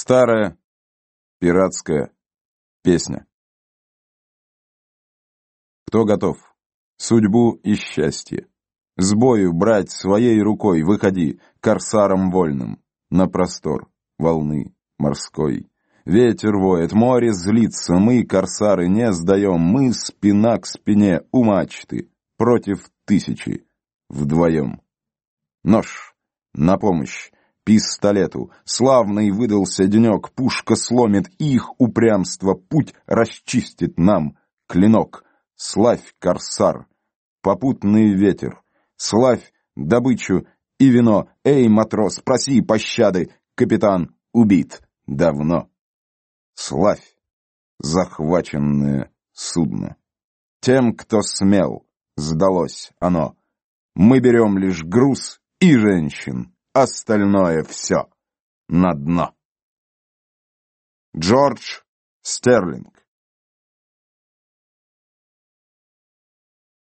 Старая пиратская песня. Кто готов? Судьбу и счастье. С бою брать своей рукой, выходи, корсаром вольным, на простор волны морской. Ветер воет, море злится, мы, корсары, не сдаем, мы спина к спине у мачты, против тысячи, вдвоем. Нож на помощь, пистолету. Славный выдался денек, пушка сломит их упрямство, путь расчистит нам клинок. Славь, корсар, попутный ветер, славь добычу и вино. Эй, матрос, проси пощады, капитан убит давно. Славь захваченное судно. Тем, кто смел, сдалось оно. Мы берем лишь груз и женщин остальное все на дно. Джордж Стерлинг